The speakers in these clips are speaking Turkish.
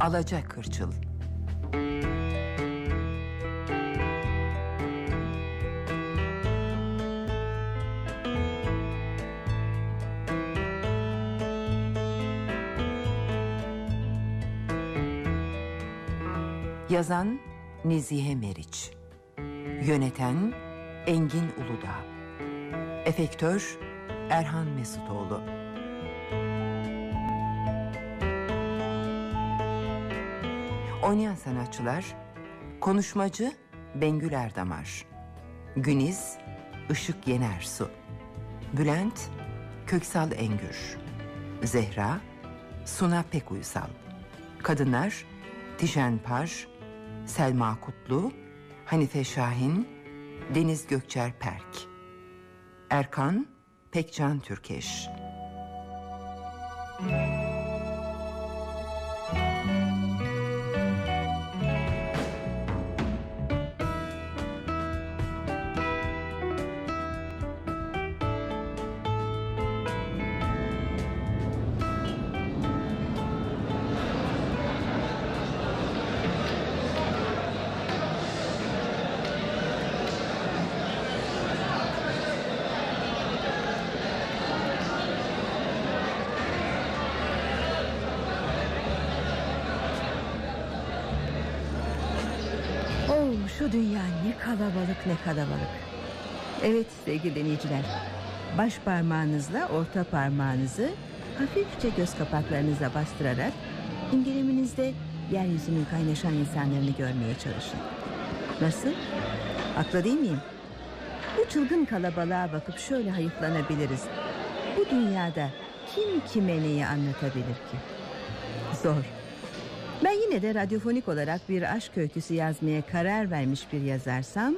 Alaca Kırçıl. Yazan Nezihe Meriç. Yöneten Engin Uludağ. Efektör Erhan Mesutoğlu Oynayan sanatçılar Konuşmacı Bengül Erdamar Güniz Işık Yenersu Bülent Köksal Engür Zehra Suna Pekuysal Kadınlar Tijen Par Selma Kutlu Hanife Şahin Deniz Gökçer Perk Erkan Pekcan Türkeş kalabalık ne kalabalık. Evet sevgili dinleyiciler. Baş parmağınızla orta parmağınızı hafifçe göz kapaklarınıza bastırarak imgeleminizde yeryüzünün kaynaşan insanlarını görmeye çalışın. Nasıl? Haklı değil miyim? Bu çılgın kalabalığa bakıp şöyle hayıflanabiliriz. Bu dünyada kim kime neyi anlatabilir ki? Zor. Ben yine de radyofonik olarak bir aşk öyküsü yazmaya karar vermiş bir yazarsam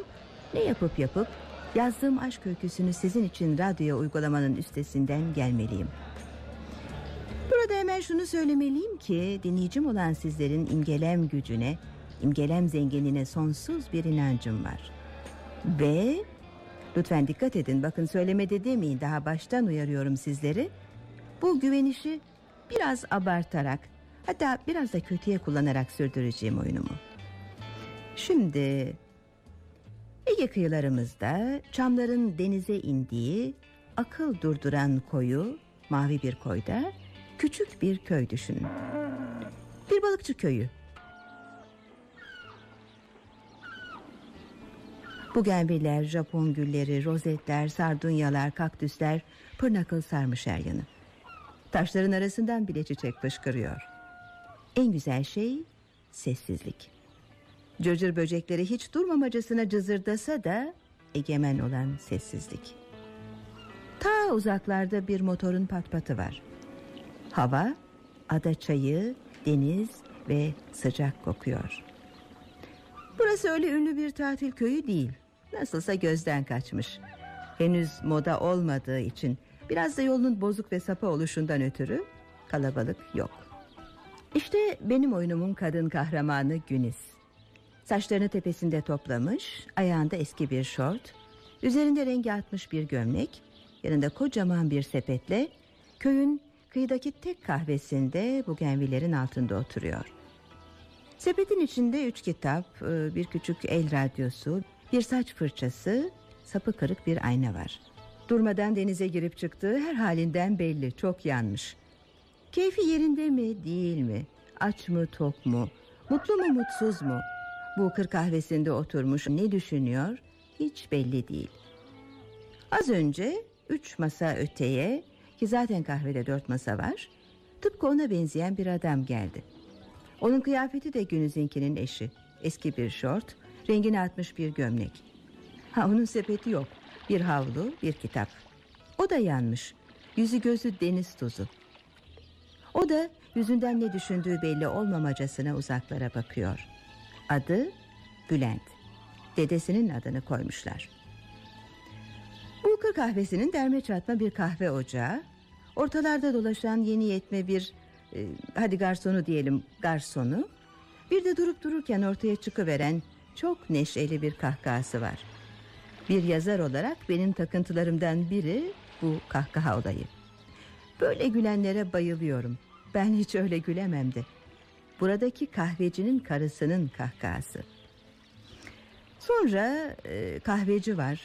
ne yapıp yapıp yazdığım aşk öyküsünü sizin için radyoya uygulamanın üstesinden gelmeliyim. Burada hemen şunu söylemeliyim ki dinleyicim olan sizlerin imgelem gücüne, imgelem zenginliğine sonsuz bir inancım var. Ve lütfen dikkat edin bakın söylemede demeyin daha baştan uyarıyorum sizleri. Bu güvenişi biraz abartarak hatta biraz da kötüye kullanarak sürdüreceğim oyunumu. Şimdi Ege kıyılarımızda çamların denize indiği akıl durduran koyu mavi bir koyda küçük bir köy düşünün. Bir balıkçı köyü. Bugenviler, Japon gülleri, rozetler, sardunyalar, kaktüsler pırnakıl sarmış her yanı. Taşların arasından bile çiçek fışkırıyor. En güzel şey sessizlik. Cırcır böcekleri hiç durmamacasına cızırdasa da egemen olan sessizlik. Ta uzaklarda bir motorun patpatı var. Hava, ada çayı, deniz ve sıcak kokuyor. Burası öyle ünlü bir tatil köyü değil. Nasılsa gözden kaçmış. Henüz moda olmadığı için biraz da yolun bozuk ve sapa oluşundan ötürü kalabalık yok. İşte benim oyunumun kadın kahramanı Güniz. Saçlarını tepesinde toplamış, ayağında eski bir şort, üzerinde rengi atmış bir gömlek, yanında kocaman bir sepetle köyün kıyıdaki tek kahvesinde bu genvilerin altında oturuyor. Sepetin içinde üç kitap, e, bir küçük el radyosu, bir saç fırçası, sapı kırık bir ayna var. Durmadan denize girip çıktığı her halinden belli, çok yanmış. Keyfi yerinde mi, değil mi? Aç mı, tok mu? Mutlu mu, mutsuz mu? Bu kır kahvesinde oturmuş ne düşünüyor? Hiç belli değil. Az önce üç masa öteye ki zaten kahvede dört masa var. Tıpkı ona benzeyen bir adam geldi. Onun kıyafeti de Günüz'inkinin eşi. Eski bir şort, rengini atmış bir gömlek. Ha onun sepeti yok. Bir havlu, bir kitap. O da yanmış. Yüzü gözü deniz tuzu. O da yüzünden ne düşündüğü belli olmamacasına uzaklara bakıyor. Adı Bülent. Dedesinin adını koymuşlar. Bu kır kahvesinin derme çatma bir kahve ocağı. Ortalarda dolaşan yeni yetme bir e, hadi garsonu diyelim garsonu. Bir de durup dururken ortaya çıkıveren çok neşeli bir kahkahası var. Bir yazar olarak benim takıntılarımdan biri bu kahkaha olayı. Böyle gülenlere bayılıyorum. Ben hiç öyle gülemem de. buradaki kahvecinin karısının kahkahası. Sonra e, kahveci var.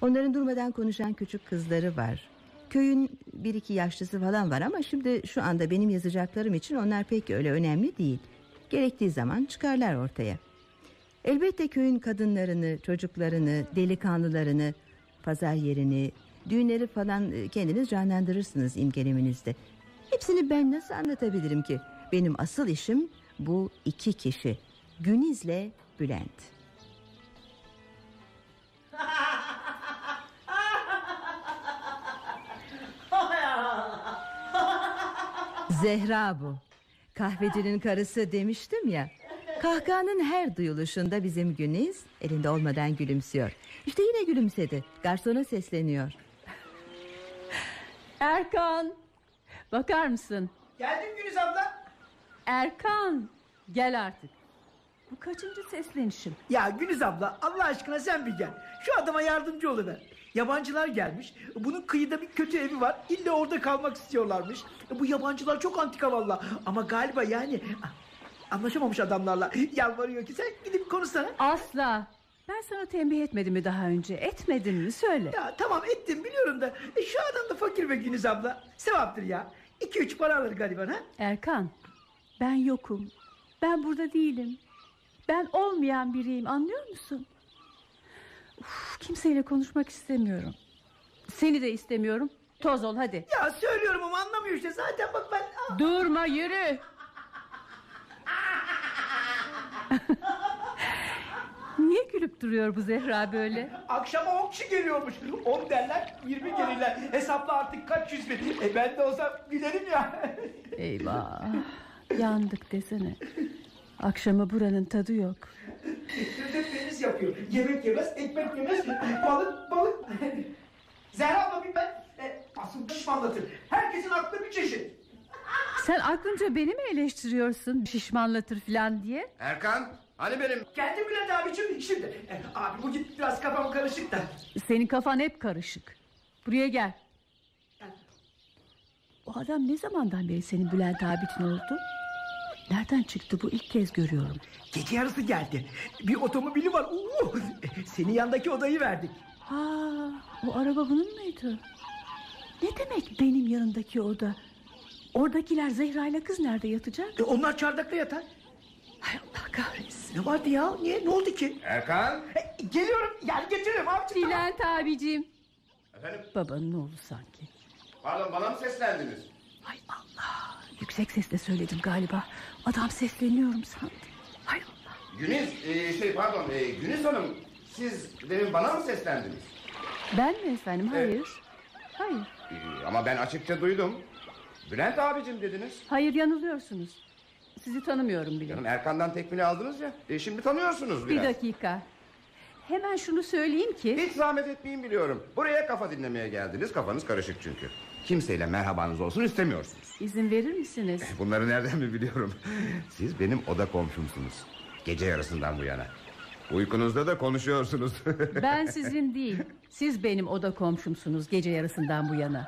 Onların durmadan konuşan küçük kızları var. Köyün bir iki yaşlısı falan var ama şimdi şu anda benim yazacaklarım için onlar pek öyle önemli değil. Gerektiği zaman çıkarlar ortaya. Elbette köyün kadınlarını, çocuklarını, delikanlılarını, pazar yerini, düğünleri falan e, kendiniz canlandırırsınız imgeleminizde. Hepsini ben nasıl anlatabilirim ki? Benim asıl işim bu iki kişi. Güniz'le Bülent. Zehra bu. Kahvecinin karısı demiştim ya. Kahkahanın her duyuluşunda bizim Güniz elinde olmadan gülümsüyor. İşte yine gülümsedi. Garsona sesleniyor. Erkan bakar mısın? Geldim Güliz abla. Erkan gel artık. Bu kaçıncı seslenişim? Ya Güliz abla Allah aşkına sen bir gel. Şu adama yardımcı oluver. Yabancılar gelmiş. Bunun kıyıda bir kötü evi var. İlle orada kalmak istiyorlarmış. Bu yabancılar çok antika valla. Ama galiba yani anlaşamamış adamlarla. Yalvarıyor ki sen gidip konuşsana. Asla. Ben sana tembih etmedim mi daha önce? Etmedin mi söyle. Ya tamam ettim biliyorum da e, şu adam da fakir be Güliz abla. Sevaptır ya. İki üç para alır galiba ha. Erkan ben yokum. Ben burada değilim. Ben olmayan biriyim anlıyor musun? Uf, kimseyle konuşmak istemiyorum. Seni de istemiyorum. Toz ol hadi. Ya söylüyorum ama anlamıyor işte. Zaten bak ben... Durma yürü. Gülüp duruyor bu Zehra böyle? Akşama okçu geliyormuş. On derler, yirmi gelirler. Hesapla artık kaç yüz bin. E ben de olsam gülerim ya. Eyvah. Yandık desene. Akşama buranın tadı yok. Sözde deniz yapıyor. Yemek yemez, ekmek yemez. Balık, balık. Zehra abla bir ben. E, asıl düşmanlatır. Herkesin aklı bir çeşit. Sen aklınca beni mi eleştiriyorsun şişmanlatır falan diye? Erkan hani benim Geldi Bülent abicim şimdi. E, abi bu git biraz kafam karışık da. Senin kafan hep karışık. Buraya gel. O adam ne zamandan beri senin Bülent abin oldu? Nereden çıktı bu ilk kez görüyorum. Gece yarısı geldi. Bir otomobili var. Oo, e, senin yandaki odayı verdik. Ha, o araba bunun muydu? Ne demek benim yanındaki oda? Oradakiler Zehra ile kız nerede yatacak? E, onlar çardakta yatar. Hay Allah kahretsin. Ne vardı ya? Niye? Ne oldu ki? Erkan E, geliyorum. Yani getiririm abicim. Bülent abicim. Efendim Babanın oğlu sanki. pardon bana mı seslendiniz? Hay Allah. Yüksek sesle söyledim galiba. Adam sesleniyorum sandım. Hay Allah. Güniz e, şey pardon e, Güniz Hanım siz demin bana mı seslendiniz? Ben mi efendim? Hayır. Hayır. E, ama ben açıkça duydum. Bülent abicim dediniz. Hayır yanılıyorsunuz. Sizi tanımıyorum bile. Canım Erkan'dan tekmini aldınız ya. E, şimdi tanıyorsunuz Bir biraz. dakika. Hemen şunu söyleyeyim ki... Hiç zahmet etmeyin biliyorum. Buraya kafa dinlemeye geldiniz. Kafanız karışık çünkü. Kimseyle merhabanız olsun istemiyorsunuz. izin verir misiniz? Bunları nereden mi biliyorum? Siz benim oda komşumsunuz. Gece yarısından bu yana. Uykunuzda da konuşuyorsunuz. Ben sizin değil. Siz benim oda komşumsunuz gece yarısından bu yana.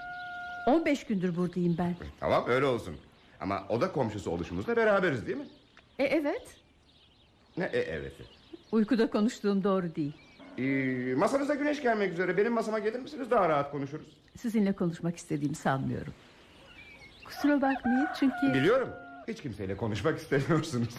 15 gündür buradayım ben. tamam öyle olsun. Ama oda komşusu oluşumuzda beraberiz değil mi? E evet. Ne e, evet. Uykuda konuştuğum doğru değil. Ee, masanıza güneş gelmek üzere. Benim masama gelir misiniz? Daha rahat konuşuruz. Sizinle konuşmak istediğimi sanmıyorum. Kusura bakmayın çünkü... Biliyorum. Hiç kimseyle konuşmak istemiyorsunuz.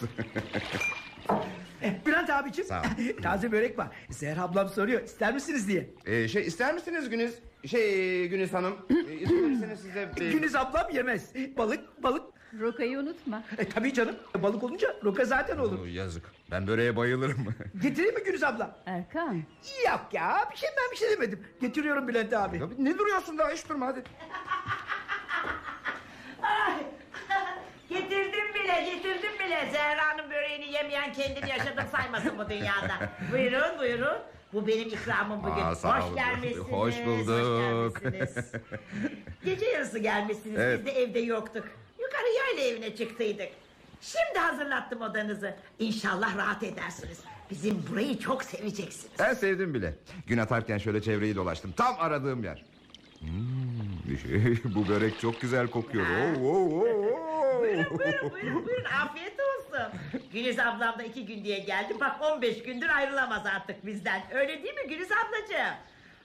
E, Bülent abicim. Sağ ol. Taze börek var. Zehra ablam soruyor. ister misiniz diye. ee, şey ister misiniz Güniz? Şey Güniz Hanım. İzin verirseniz size... e, Güniz ablam yemez. Balık, balık. Rokayı unutma. E, tabii canım. Balık olunca roka zaten olur. Oo, yazık. Ben böreğe bayılırım. Getireyim mi Güniz abla? Erkan. Yok ya. Bir şey ben bir şey demedim. Getiriyorum Bülent abi. Ya ne duruyorsun daha hiç durma hadi. Getirdim bile, getirdim bile. Zehra'nın böreğini yemeyen kendini yaşadım saymasın bu dünyada. buyurun, buyurun. Bu benim ikramım bugün. Aa, sağ hoş olun. gelmişsiniz. Hoş bulduk. Hoş gelmişsiniz. Gece yarısı gelmişsiniz. Evet. Biz de evde yoktuk. Yukarı yayla evine çıktıydık. Şimdi hazırlattım odanızı. İnşallah rahat edersiniz. Bizim burayı çok seveceksiniz. Ben sevdim bile. Gün atarken şöyle çevreyi dolaştım. Tam aradığım yer. Hmm, bu börek çok güzel kokuyor. Oo, oo, oo, oo. buyurun, buyurun, buyurun. Afiyet olsun. olsun. Güliz ablam da iki gün diye geldi. Bak 15 gündür ayrılamaz artık bizden. Öyle değil mi Güliz ablacığım?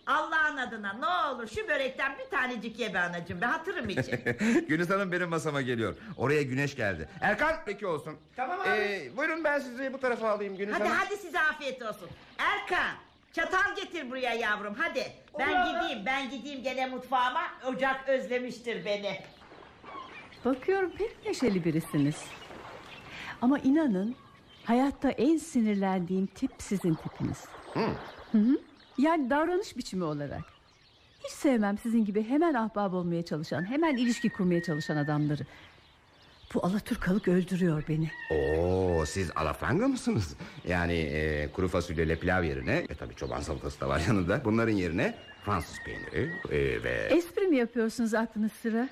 Allah'ın adına ne olur şu börekten bir tanecik ye be anacığım be hatırım için. Güniz Hanım benim masama geliyor. Oraya güneş geldi. Erkan peki olsun. Tamam abi. Ee, buyurun ben sizi bu tarafa alayım Güniz hadi Hanım. hadi size afiyet olsun. Erkan çatal getir buraya yavrum hadi. Ben Olur abi. gideyim ben gideyim gene mutfağıma. Ocak özlemiştir beni. Bakıyorum pek neşeli birisiniz. Ama inanın hayatta en sinirlendiğim tip sizin tipiniz. Hı hı. Yani davranış biçimi olarak. Hiç sevmem sizin gibi hemen ahbap olmaya çalışan, hemen ilişki kurmaya çalışan adamları. Bu Alaturkalık öldürüyor beni. Oo siz alafranga mısınız? Yani e, kuru fasulyeyle pilav yerine e tabii çoban salatası da var yanında. Bunların yerine Fransız peyniri e, ve Espri mi yapıyorsunuz aklınız sıra?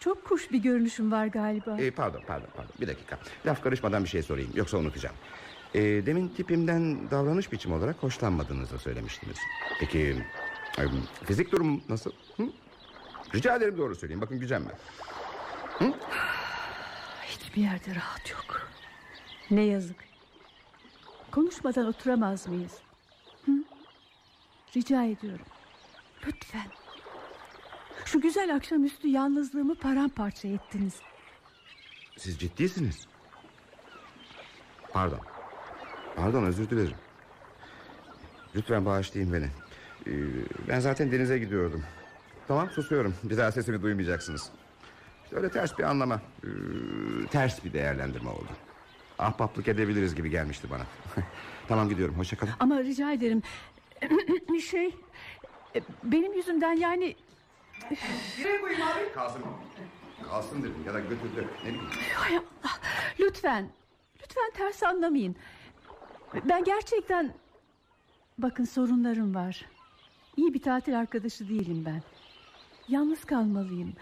Çok kuş bir görünüşüm var galiba. E, pardon pardon pardon bir dakika. Laf karışmadan bir şey sorayım yoksa unutacağım. E, demin tipimden davranış biçimi olarak hoşlanmadığınızı söylemiştiniz. Peki e, fizik durum nasıl? Hı? Rica ederim doğru söyleyin bakın gücenme. Hiçbir yerde rahat yok. Ne yazık. Konuşmadan oturamaz mıyız? Hı? Rica ediyorum. Lütfen. Şu güzel akşamüstü yalnızlığımı paramparça ettiniz. Siz ciddisiniz. Pardon. Pardon özür dilerim. Lütfen bağışlayın beni. Ee, ben zaten denize gidiyordum. Tamam susuyorum. Bir daha sesimi duymayacaksınız. İşte öyle ters bir anlama. ee, ters bir değerlendirme oldu. Ahbaplık edebiliriz gibi gelmişti bana. tamam gidiyorum hoşça kalın. Ama rica ederim. şey... e, Benim yüzümden yani... Nereye koyayım abi? Kalsın. Kalsın dedim ya da götürdü. Ne bileyim. Hay Allah. Lütfen. Lütfen ters anlamayın. Ben gerçekten... Bakın sorunlarım var. İyi bir tatil arkadaşı değilim ben. Yalnız kalmalıyım.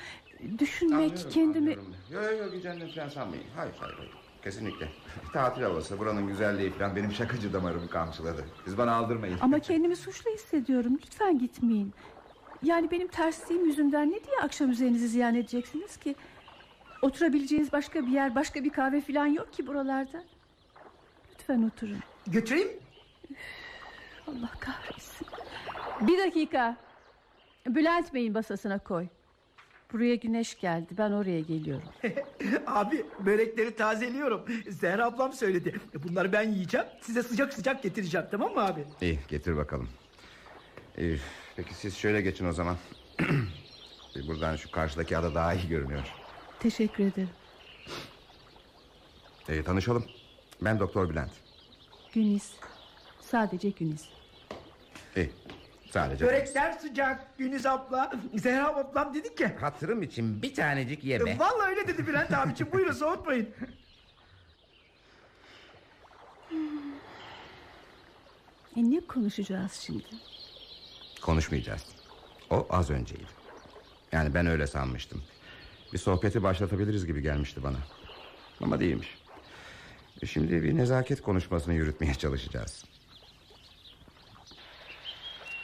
Düşünmek, Anlıyorum, kendimi... Yok yok yok gücendim falan sanmayın. Hayır hayır hayır. Kesinlikle. Tatil havası buranın güzelliği falan benim şakacı damarımı kamçıladı. Siz bana aldırmayın. Ama kendimi suçlu hissediyorum. Lütfen gitmeyin. Yani benim tersliğim yüzünden ne diye akşam üzerinizi ziyan edeceksiniz ki? Oturabileceğiniz başka bir yer, başka bir kahve falan yok ki buralarda. Lütfen oturun. Götüreyim. Allah kahretsin. Bir dakika. Bülent Bey'in basasına koy. Buraya güneş geldi. Ben oraya geliyorum. Abi börekleri tazeliyorum. Zehra ablam söyledi. Bunları ben yiyeceğim. Size sıcak sıcak getireceğim tamam mı abi? İyi getir bakalım. İyi, peki siz şöyle geçin o zaman. Buradan şu karşıdaki ada daha iyi görünüyor. Teşekkür ederim. İyi, tanışalım. Ben Doktor Bülent. Güniz. Sadece Güniz. İyi. Sadece Börekler sıcak. Güniz abla. Zehra ablam dedi ki. hatırım için bir tanecik yeme. Vallahi öyle dedi Bülent abiciğim. Buyurun soğutmayın. E ne konuşacağız şimdi? Konuşmayacağız. O az önceydi. Yani ben öyle sanmıştım. Bir sohbeti başlatabiliriz gibi gelmişti bana. Ama değilmiş. Şimdi bir nezaket konuşmasını yürütmeye çalışacağız.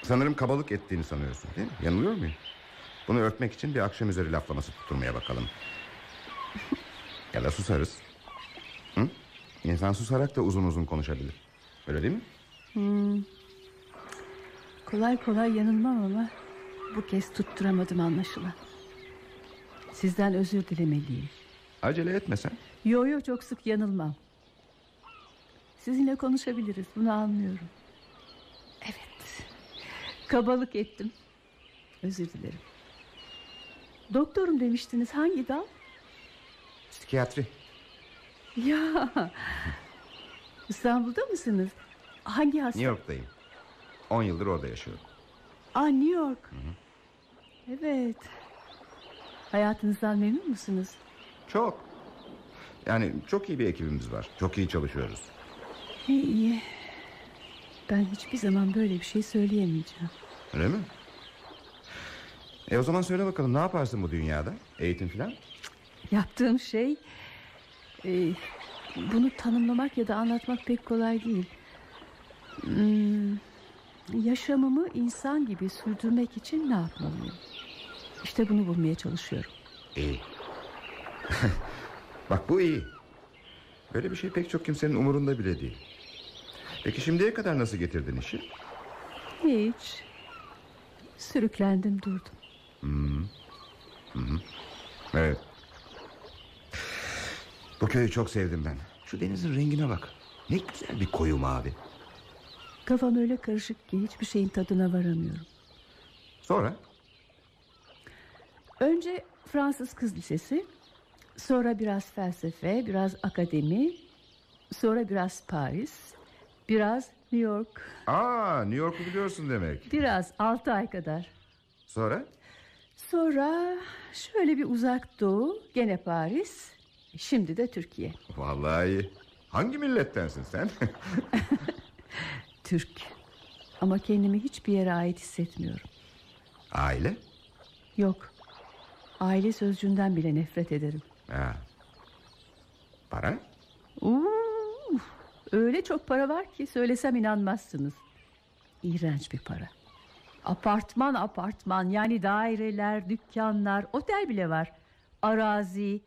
Sanırım kabalık ettiğini sanıyorsun değil mi? Yanılıyor muyum? Bunu örtmek için bir akşam üzeri laflaması tutturmaya bakalım. ya da susarız. Hı? İnsan susarak da uzun uzun konuşabilir. Öyle değil mi? Kolay kolay yanılmam ama bu kez tutturamadım anlaşılan. Sizden özür dilemeliyim. Acele etme sen. Yo yo çok sık yanılmam. Sizinle konuşabiliriz bunu anlıyorum. Evet. Kabalık ettim. Özür dilerim. Doktorum demiştiniz hangi dal? Psikiyatri. Ya. İstanbul'da mısınız? Hangi hasta? New York'tayım. 10 yıldır orada yaşıyorum. Aa New York. Evet. Hayatınızdan memnun musunuz? Çok. Yani çok iyi bir ekibimiz var. Çok iyi çalışıyoruz. İyi iyi. Ben hiçbir zaman böyle bir şey söyleyemeyeceğim. Öyle mi? E o zaman söyle bakalım ne yaparsın bu dünyada? Eğitim filan? Yaptığım şey... e, bunu tanımlamak ya da anlatmak pek kolay değil. Hmm, yaşamımı insan gibi sürdürmek için ne yapmalıyım? İşte bunu bulmaya çalışıyorum. İyi. Bak bu iyi. Böyle bir şey pek çok kimsenin umurunda bile değil. Peki şimdiye kadar nasıl getirdin işi? Hiç. Sürüklendim durdum. Evet. Bu köyü çok sevdim ben. Şu denizin rengine bak. Ne güzel bir koyu mavi. Kafam öyle karışık ki hiçbir şeyin tadına varamıyorum. Sonra? Önce Fransız Kız Lisesi, sonra biraz felsefe, biraz akademi, sonra biraz Paris, biraz New York, Aa, New York'u biliyorsun demek. biraz altı ay kadar. Sonra? Sonra şöyle bir uzak doğu, gene Paris, şimdi de Türkiye. Vallahi. Hangi millettensin sen? Türk. Ama kendimi hiçbir yere ait hissetmiyorum. Aile? Yok. Aile sözcüğünden bile nefret ederim. Ha. Para? Uuu, öyle çok para var ki söylesem inanmazsınız. İğrenç bir para. Apartman apartman yani daireler, dükkanlar, otel bile var. Arazi,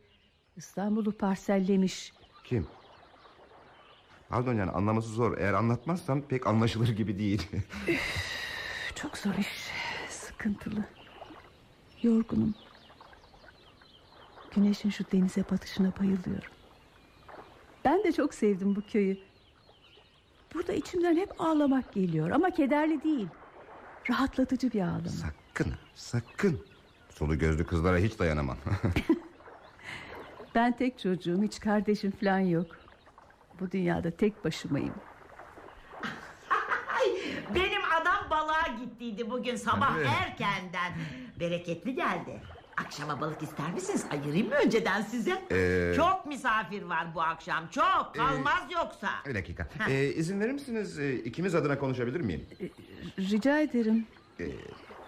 İstanbul'u parsellemiş. Kim? Pardon yani anlaması zor. Eğer anlatmazsam pek anlaşılır gibi değil. Çok zor iş, sıkıntılı. Yorgunum. Güneşin şu denize batışına bayılıyorum. Ben de çok sevdim bu köyü. Burada içimden hep ağlamak geliyor ama kederli değil. Rahatlatıcı bir ağlama. sakın, sakın. Solu gözlü kızlara hiç dayanamam. Ben tek çocuğum, hiç kardeşim falan yok. Bu dünyada tek başımayım. Ay, benim adam balığa gittiydi bugün sabah Evet. erkenden. Bereketli geldi. Akşama balık ister misiniz? Ayırayım mı önceden size? Ee, Çok misafir var bu akşam. Çok. Kalmaz yoksa. Bir dakika. Ee, izin verir misiniz? Ee, ikimiz adına konuşabilir miyim? Rica ederim. Ee,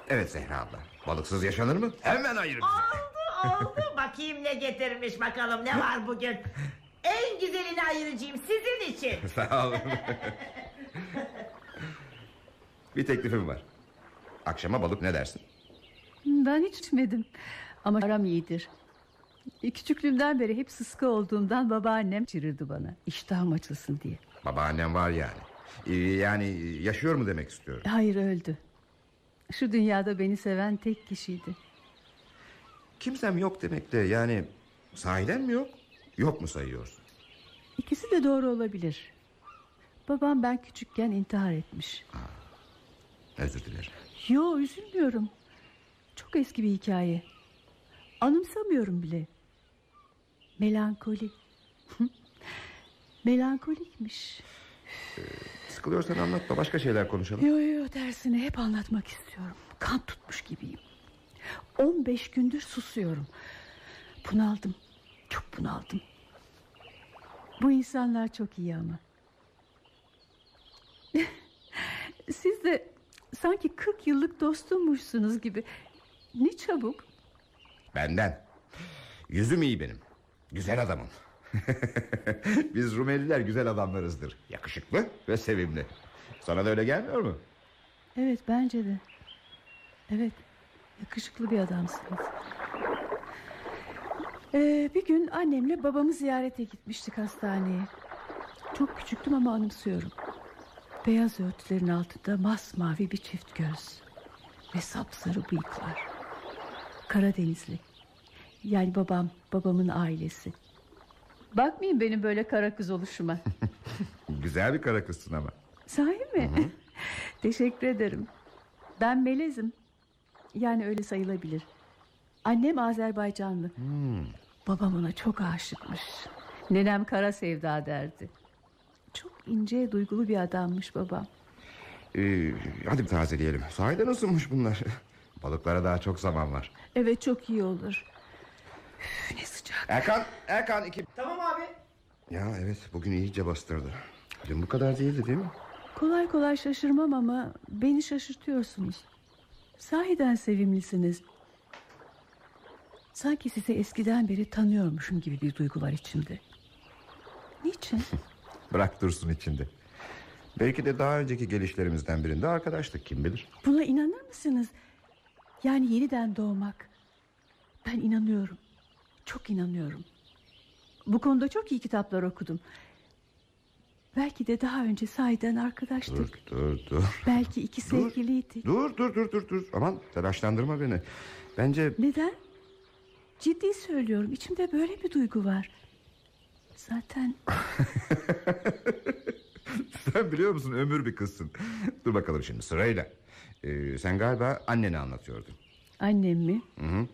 evet Zehra abla. Balıksız yaşanır mı? Hemen ayırın size. Oldu oldu. Bakayım ne getirmiş bakalım ne var bugün. En güzelini ayıracağım sizin için. Sağ olun. bir teklifim var. Akşama balık ne dersin? Ben hiç içmedim. Ama aram iyidir. Küçüklüğümden beri hep sıska olduğumdan babaannem çirirdi bana. İştahım açılsın diye. Babaannem var yani. Ee, yani yaşıyor mu demek istiyorum. Hayır öldü. Şu dünyada beni seven tek kişiydi. Kimsem yok demek de yani sahiden mi yok? Yok mu sayıyorsun? İkisi de doğru olabilir. Babam ben küçükken intihar etmiş. Özür dilerim. Yo üzülmüyorum. Çok eski bir hikaye. Anımsamıyorum bile. Melankoli. Melankolikmiş. Sıkılıyorsan anlatma başka şeyler konuşalım. Yo yo tersine hep anlatmak istiyorum. Kan tutmuş gibiyim. 15 gündür susuyorum. Bunaldım. Çok bunaldım. Bu insanlar çok iyi ama. Siz de sanki 40 yıllık dostummuşsunuz gibi. Ne çabuk. Benden. Yüzüm iyi benim. Güzel adamım. Biz Rumeliler güzel adamlarızdır. Yakışıklı ve sevimli. Sana da öyle gelmiyor mu? Evet bence de. Evet yakışıklı bir adamsınız. Ee, bir gün annemle babamı ziyarete gitmiştik hastaneye. Çok küçüktüm ama anımsıyorum. Beyaz örtülerin altında masmavi bir çift göz. Ve sapsarı bıyıklar. Karadenizli. Yani babam, babamın ailesi. Bakmayın benim böyle kara kız oluşuma. Güzel bir kara kızsın ama. Sahi mi? Teşekkür ederim. Ben melezim. Yani öyle sayılabilir. Annem Azerbaycanlı. Babam ona çok aşıkmış. Nenem kara sevda derdi. Çok ince duygulu bir adammış babam. Ee, hadi bir tazeleyelim. Sahiden ısınmış bunlar. Balıklara daha çok zaman var. Evet çok iyi olur. Üf, ne sıcak. Erkan, Erkan iki... Tamam abi. Ya evet bugün iyice bastırdı. Dün bu kadar değildi değil mi? Kolay kolay şaşırmam ama beni şaşırtıyorsunuz. Sahiden sevimlisiniz. Sanki sizi eskiden beri tanıyormuşum gibi bir duygu var içimde. Niçin? Bırak dursun içinde. Belki de daha önceki gelişlerimizden birinde arkadaştık kim bilir. Buna inanır mısınız? Yani yeniden doğmak. Ben inanıyorum. Çok inanıyorum. Bu konuda çok iyi kitaplar okudum. Belki de daha önce sahiden Dur arkadaştık. dur dur. Belki iki Dur. sevgiliydik. Dur dur dur dur dur. Aman telaşlandırma beni. Bence Neden? Ciddi söylüyorum. İçimde böyle bir duygu var. Zaten sen biliyor musun ömür bir kızsın. Dur bakalım şimdi sırayla. Ee, sen galiba anneni anlatıyordun. annem mi? Hı hı.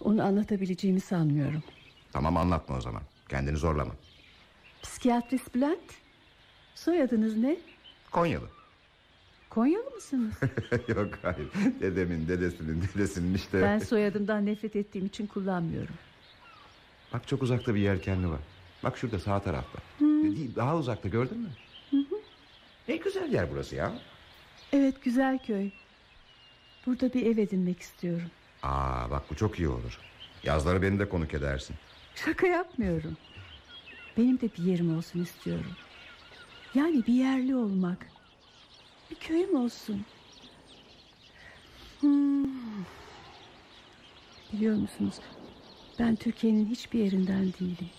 Onu anlatabileceğimi sanmıyorum. Tamam anlatma o zaman. Kendini zorlama. Psikiyatrist Bülent. Soyadınız ne? Konyalı. Konyalı mısınız? Yok hayır. Dedemin dedesinin dedesinin işte. ben soyadımdan nefret ettiğim için kullanmıyorum. Bak çok uzakta bir yelkenli var. Bak şurada sağ tarafta. Değil, Daha uzakta gördün mü? Ne güzel yer burası ya. Evet güzel köy. Burada bir ev edinmek istiyorum. Aa bak bu çok iyi olur. Yazları beni de konuk edersin. Şaka yapmıyorum. Benim de bir yerim olsun istiyorum. Yani bir yerli olmak. Bir köyüm olsun. Hmm. Biliyor musunuz? Ben Türkiye'nin hiçbir yerinden değilim.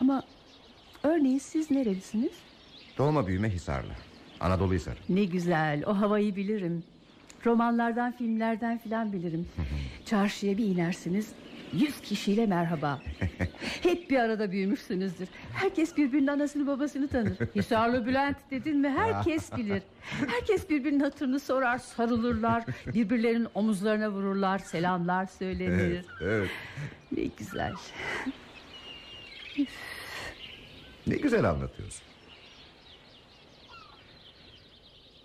Ama örneğin siz nerelisiniz? Doğma büyüme Hisarlı. Anadolu Hisarı. Ne güzel. O havayı bilirim. Romanlardan filmlerden filan bilirim. Çarşıya bir inersiniz Yüz kişiyle merhaba. Hep bir arada büyümüşsünüzdür. Herkes birbirinin anasını babasını tanır. Hisarlı Bülent dedin mi? Herkes bilir. Herkes birbirinin hatırını sorar Sarılırlar. Birbirlerinin omuzlarına vururlar Selamlar söylenir. Evet, evet. Ne güzel. Ne güzel anlatıyorsun.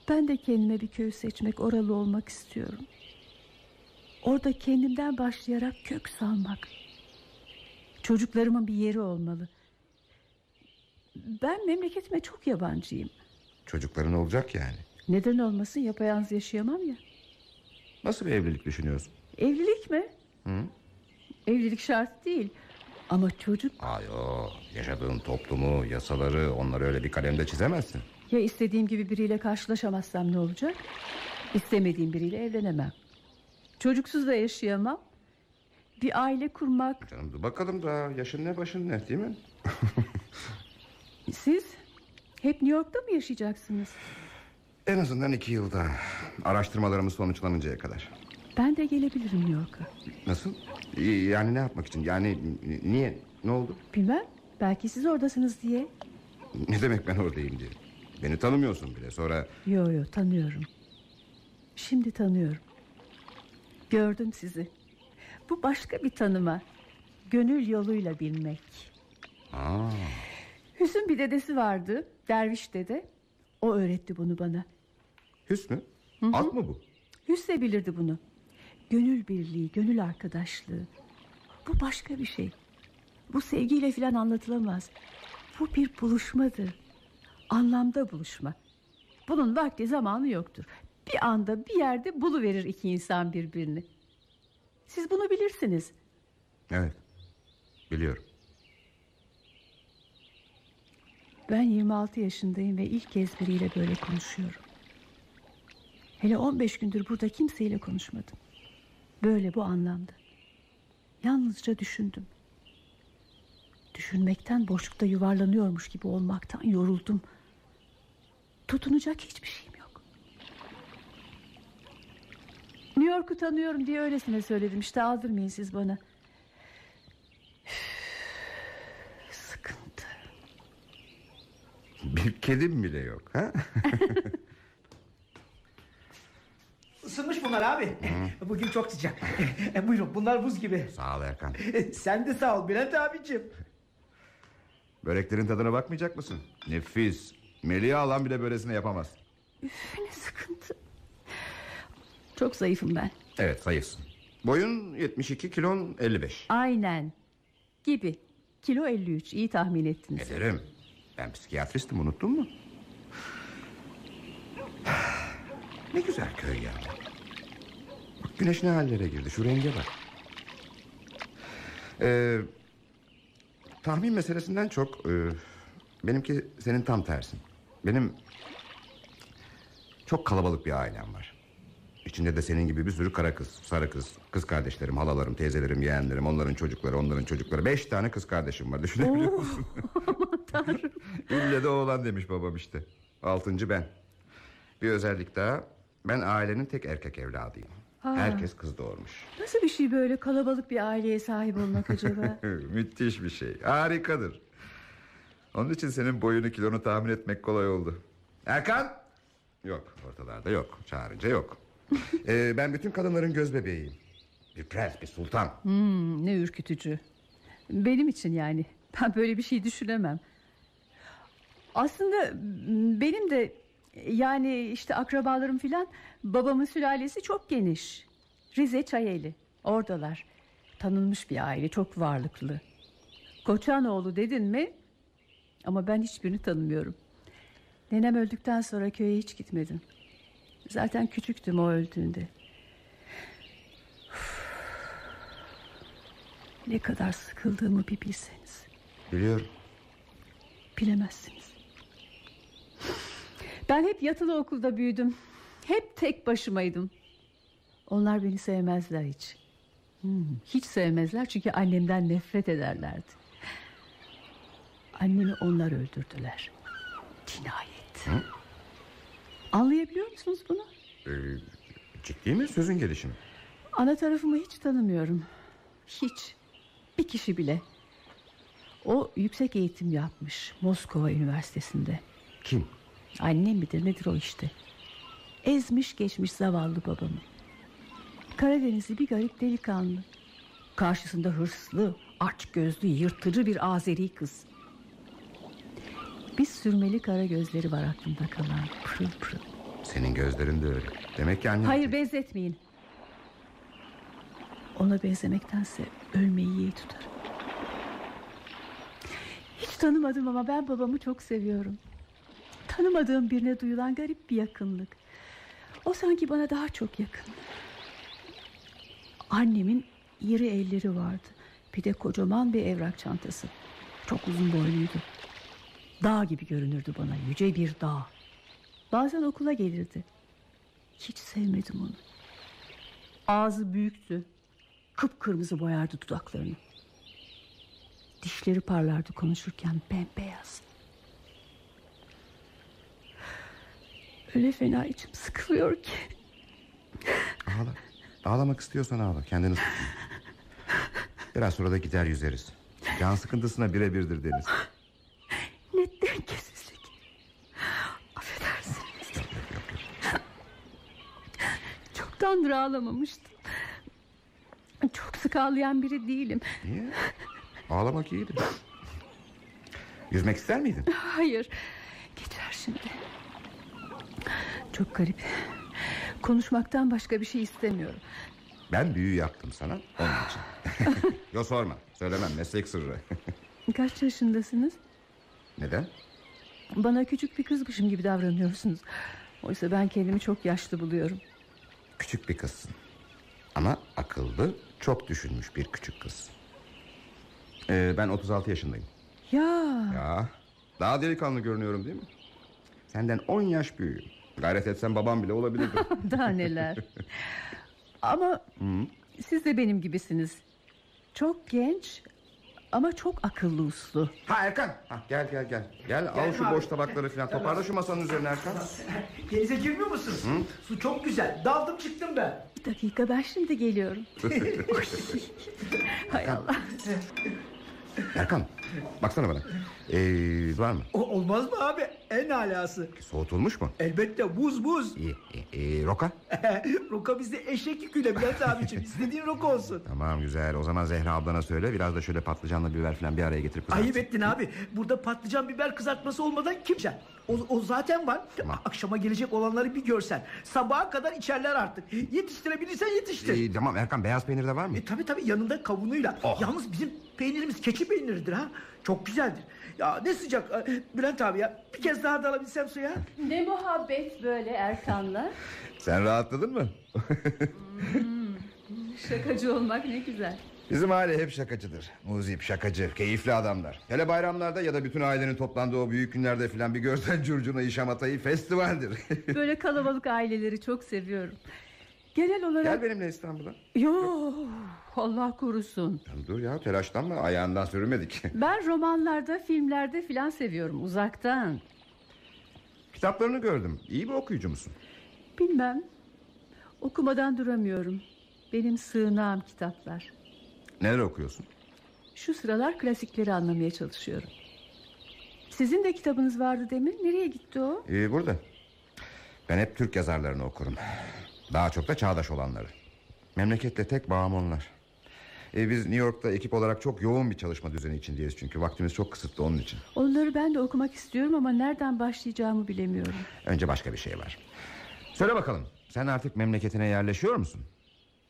Ben de kendime bir köy seçmek, oralı olmak istiyorum. Orada kendimden başlayarak kök salmak. Çocuklarımın bir yeri olmalı. Ben memleketime çok yabancıyım. Çocukların olacak yani. Neden olmasın yapayalnız yaşayamam ya. Nasıl bir evlilik düşünüyorsun? Evlilik mi? Hı? Evlilik şart değil. Ama çocuk Ayo, yaşadığın toplumu, yasaları onları öyle bir kalemde çizemezsin. Ya istediğim gibi biriyle karşılaşamazsam ne olacak? İstemediğim biriyle evlenemem. Çocuksuz da yaşayamam. Bir aile kurmak Canım dur bakalım da yaşın ne başın ne değil mi? Siz hep New York'ta mı yaşayacaksınız? En azından iki yılda. Araştırmalarımız sonuçlanıncaya kadar. Ben de gelebilirim New York'a. Nasıl? Yani ne yapmak için? Yani niye? Ne oldu? Bilmem belki siz oradasınız diye. Ne demek ben oradayım diye. Beni tanımıyorsun bile. Sonra Yo yo tanıyorum. Şimdi tanıyorum. Gördüm sizi. Bu başka bir tanıma. Gönül yoluyla bilmek. Aa, Hüsnü bir dedesi vardı. Derviş dede. O öğretti bunu bana. Hüsnü. At mı bu? Hüsnü bilirdi bunu. Gönül birliği, gönül arkadaşlığı. Bu başka bir şey. Bu sevgiyle filan anlatılamaz. Bu bir buluşmadır. Anlamda buluşma. Bunun vakti zamanı yoktur. Bir anda bir yerde buluverir iki insan birbirini. Siz bunu bilirsiniz. Evet. Biliyorum. Ben 26 yaşındayım ve ilk kez biriyle böyle konuşuyorum. Hele 15 gündür burada kimseyle konuşmadım. Böyle bu anlamda. Yalnızca düşündüm. Düşünmekten boşlukta yuvarlanıyormuş gibi olmaktan yoruldum. Tutunacak hiçbir şeyim yok. New York'u tanıyorum diye öylesine söyledim. İşte aldırmayın siz bana. Sıkıntı. Bir kedim bile yok. Ha? Isınmış bunlar abi. Bugün çok sıcak. E, Buyurun bunlar buz gibi. Sağ ol Erkan. Sen de sağ ol Bülent abicim. Böreklerin tadına bakmayacak mısın? Nefis. Melih alan bile böylesine yapamaz. Üf, ne sıkıntı. Çok zayıfım ben. Evet zayıfsın. Boyun 72 kilon 55. Aynen. Gibi. Kilo 53. İyi tahmin ettiniz. Ederim. Ben psikiyatristim unuttun mu? Ne güzel köy ya. Bak güneş ne hallere girdi şu renge bak. Ee, tahmin meselesinden çok... e, benimki senin tam tersin. Benim çok kalabalık bir ailem var. İçinde de senin gibi bir sürü kara kız, sarı kız, kız kardeşlerim, halalarım, teyzelerim, yeğenlerim, onların çocukları, onların çocukları. Beş tane kız kardeşim var düşünebiliyor musun? İlle de oğlan demiş babam işte. Altıncı ben. Bir özellik daha. Ben ailenin tek erkek evladıyım. Herkes kız doğurmuş. Nasıl bir şey böyle kalabalık bir aileye sahip olmak acaba? Müthiş bir şey. Harikadır. Onun için senin boyunu kilonu tahmin etmek kolay oldu. Erkan! Yok ortalarda yok. Çağırınca yok. Ee, ben bütün kadınların göz bebeğiyim. Bir prens bir sultan. Hmm, ne ürkütücü. Benim için yani. Ben böyle bir şey düşünemem. Aslında benim de yani işte akrabalarım filan babamın sülalesi çok geniş. Rize Çayeli. Oradalar. Tanınmış bir aile, çok varlıklı. Koçanoğlu dedin mi? Ama ben hiçbirini tanımıyorum. Nenem öldükten sonra köye hiç gitmedim. Zaten küçüktüm o öldüğünde. Ne kadar sıkıldığımı bir bilseniz. Biliyorum. Bilemezsiniz. Ben hep yatılı okulda büyüdüm. Hep tek başımaydım. Onlar beni sevmezler hiç. Hmm, hiç sevmezler çünkü annemden nefret ederlerdi. Annemi onlar öldürdüler. Cinayet. Anlayabiliyor musunuz bunu? Ee, ciddi mi sözün gelişimi? Ana tarafımı hiç tanımıyorum. Hiç. Bir kişi bile. O yüksek eğitim yapmış Moskova Üniversitesi'nde. Kim? Annem midir nedir o işte. Ezmiş geçmiş zavallı babamı. Karadenizli bir garip delikanlı. Karşısında hırslı, aç gözlü, yırtıcı bir Azeri kız. Bir sürmeli kara gözleri var aklımda kalan. Pırıl pırıl. Senin gözlerin de öyle. Demek ki annen... Hayır benzetmeyin. Ona benzemektense ölmeyi iyi tutarım. Hiç tanımadım ama ben babamı çok seviyorum. Tanımadığım birine duyulan garip bir yakınlık. O sanki bana daha çok yakın. Annemin iri elleri vardı. Bir de kocaman bir evrak çantası. Çok uzun boyluydu. Dağ gibi görünürdü bana. Yüce bir dağ. Bazen okula gelirdi. Hiç sevmedim onu. Ağzı büyüktü. Kıpkırmızı boyardı dudaklarını. Dişleri parlardı konuşurken bembeyaz. Öyle fena içim sıkılıyor ki. Ağla. Ağlamak istiyorsan ağla. Kendini sıkma. Biraz sonra da gider yüzeriz. Can sıkıntısına birebirdir deniz. Ne dengesizlik. Affedersiniz. Yok, yok, yok, yok. Çoktandır ağlamamıştım. Çok sık ağlayan biri değilim. Niye? Ağlamak iyidir. Yüzmek ister miydin? Hayır. Geçer şimdi. Çok garip. Konuşmaktan başka bir şey istemiyorum. Ben büyü yaptım sana onun için. Yo sorma. Söylemem meslek sırrı. Kaç yaşındasınız? Neden? Bana küçük bir kızmışım gibi davranıyorsunuz. Oysa ben kendimi çok yaşlı buluyorum. Küçük bir kızsın. Ama akıllı, çok düşünmüş bir küçük kız. Ee, ben 36 yaşındayım. Ya Ya, daha delikanlı görünüyorum değil mi? Senden 10 yaş büyüğüm. Gayret etsem babam bile olabilirdi. daha neler. Ama siz de benim gibisiniz. Çok genç ama çok akıllı uslu. ha Erkan, ha, gel gel gel. Gel al şu abi. boş tabakları falan. Toparla şu masanın üzerine Erkan. Denize girmiyor musun? Su çok güzel. Daldım çıktım ben. Bir dakika ben şimdi geliyorum. Hay Allah. Erkan, baksana bana. Ee, var mı? O, olmaz mı abi? En alası. Soğutulmuş mu? Elbette buz buz. İyi, iyi, iyi. Roka? roka bizde eşek yüküyle Bülent abicim. İstediğin roka olsun. Tamam güzel. O zaman Zehra ablana söyle. Biraz da şöyle patlıcanla biber falan bir araya getirip kızartsın. Ayıp ettin abi. Burada patlıcan biber kızartması olmadan kim içer? O, o zaten var. Tamam. Akşama gelecek olanları bir görsen. Sabaha kadar içerler artık. Yetiştirebilirsen yetiştir. Ee, tamam Erkan beyaz peynir de var mı? E tabi tabi yanında kavunuyla. Oh. Yalnız bizim peynirimiz keçi peyniridir ha. Çok güzeldir. Ya ne sıcak e, Bülent abi ya. Bir kez daha dalabilsem suya. Ne muhabbet böyle Erkan'la. Sen rahatladın mı? Şakacı olmak ne güzel. Bizim aile hep şakacıdır. Muzip, şakacı, keyifli adamlar. Hele bayramlarda ya da bütün ailenin toplandığı o büyük günlerde filan bir görsen curcuna işamatayı festivaldir. Böyle kalabalık aileleri çok seviyorum. Genel Gel olarak... benimle İstanbul'a. Yo, Allah korusun. Ya Dur ya telaşlanma ayağından sürmedik. Ben romanlarda, filmlerde filan seviyorum uzaktan. Kitaplarını gördüm. İyi bir okuyucu musun? Bilmem. Okumadan duramıyorum. Benim sığınağım kitaplar. Neler okuyorsun? Şu sıralar klasikleri anlamaya çalışıyorum. Sizin de kitabınız vardı demin. Nereye gitti o? Ee, burada. Ben hep Türk yazarlarını okurum. Daha çok da çağdaş olanları. Memlekette tek bağım onlar. Ee, biz New York'ta ekip olarak çok yoğun bir çalışma düzeni içindeyiz çünkü vaktimiz çok kısıtlı onun için. Onları ben de okumak istiyorum ama nereden başlayacağımı bilemiyorum. Önce başka bir şey var. Söyle bakalım. Sen artık memleketine yerleşiyor musun?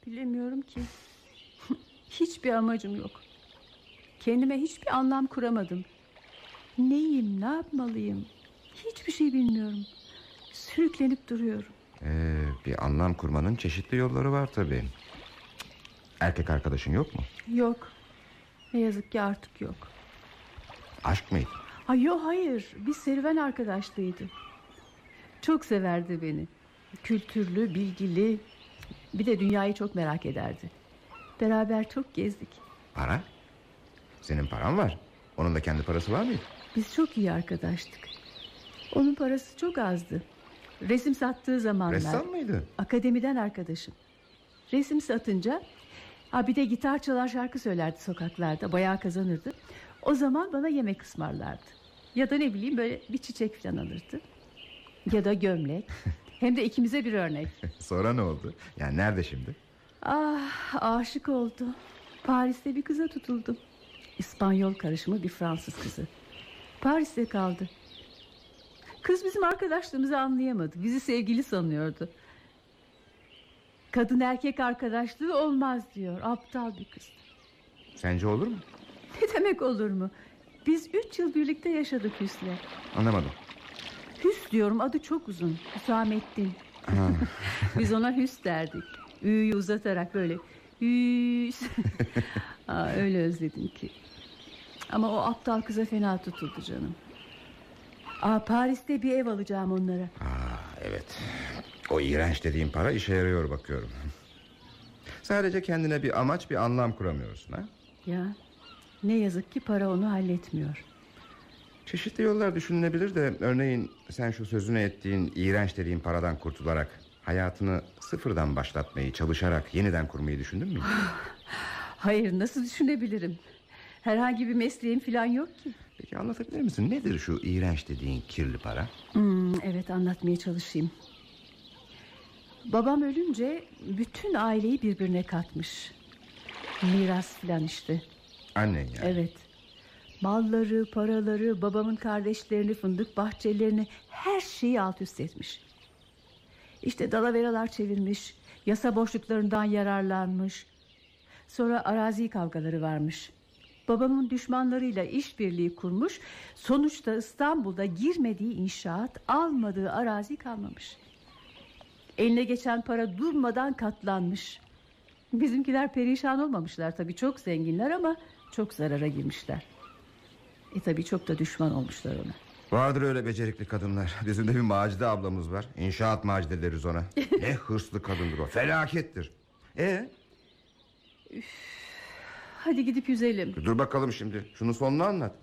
Bilemiyorum ki. Hiçbir amacım yok. Kendime hiçbir anlam kuramadım. Neyim, ne yapmalıyım? Hiçbir şey bilmiyorum. Sürüklenip duruyorum. Ee, bir anlam kurmanın çeşitli yolları var tabii. Erkek arkadaşın yok mu? Yok. Ne yazık ki artık yok. Aşk mıydı? Ay yok hayır. Bir serüven arkadaşlığıydı. Çok severdi beni. Kültürlü, bilgili. Bir de dünyayı çok merak ederdi. Beraber çok gezdik. Para? Senin paran var. Onun da kendi parası var mıydı? Biz çok iyi arkadaştık. Onun parası çok azdı. Resim sattığı zamanlar. Ressam mıydı? Akademiden arkadaşım. Resim satınca ha bir de gitar çalar şarkı söylerdi sokaklarda. Bayağı kazanırdı. O zaman bana yemek ısmarlardı. Ya da ne bileyim böyle bir çiçek falan alırdı. Ya da gömlek. Hem de ikimize bir örnek. Sonra ne oldu? Yani nerede şimdi? Ah aşık oldu. Paris'te bir kıza tutuldu. İspanyol karışımı bir Fransız kızı. Paris'te kaldı. Kız bizim arkadaşlığımızı anlayamadı. Bizi sevgili sanıyordu. Kadın erkek arkadaşlığı olmaz diyor. Aptal bir kız. Sence olur mu? Ne demek olur mu? Biz üç yıl birlikte yaşadık Hüsnü. Anlamadım. Hüs diyorum adı çok uzun. Hüsamettin. Biz ona Hüs derdik. Ü'yü uzatarak böyle Hüs. Aa, öyle özledim ki. Ama o aptal kıza fena tutuldu canım. Aa, Paris'te bir ev alacağım onlara. Aa, evet. O iğrenç dediğim para işe yarıyor bakıyorum. Sadece kendine bir amaç bir anlam kuramıyorsun ha? Ya ne yazık ki para onu halletmiyor. Çeşitli yollar düşünülebilir de örneğin sen şu sözünü ettiğin iğrenç dediğin paradan kurtularak hayatını sıfırdan başlatmayı çalışarak yeniden kurmayı düşündün mü? Hayır nasıl düşünebilirim? Herhangi bir mesleğim falan yok ki. Peki anlatabilir misin? Nedir şu iğrenç dediğin kirli para? Hmm, evet anlatmaya çalışayım. Babam ölünce bütün aileyi birbirine katmış. Miras filan işte. Annen yani. Evet. Malları, paraları, babamın kardeşlerini, fındık bahçelerini her şeyi alt üst etmiş. İşte dalaveralar çevirmiş, yasa boşluklarından yararlanmış. Sonra arazi kavgaları varmış. Babamın düşmanlarıyla işbirliği kurmuş. Sonuçta İstanbul'da girmediği inşaat, almadığı arazi kalmamış. Eline geçen para durmadan katlanmış. Bizimkiler perişan olmamışlar tabii çok zenginler ama çok zarara girmişler. E tabii çok da düşman olmuşlar ona. Vardır öyle becerikli kadınlar. Dizinde bir Macide ablamız var. İnşaat Macide deriz ona. ne hırslı kadındır o. Felakettir. E Hadi gidip yüzelim. dur bakalım şimdi. Şunun sonunu anlat.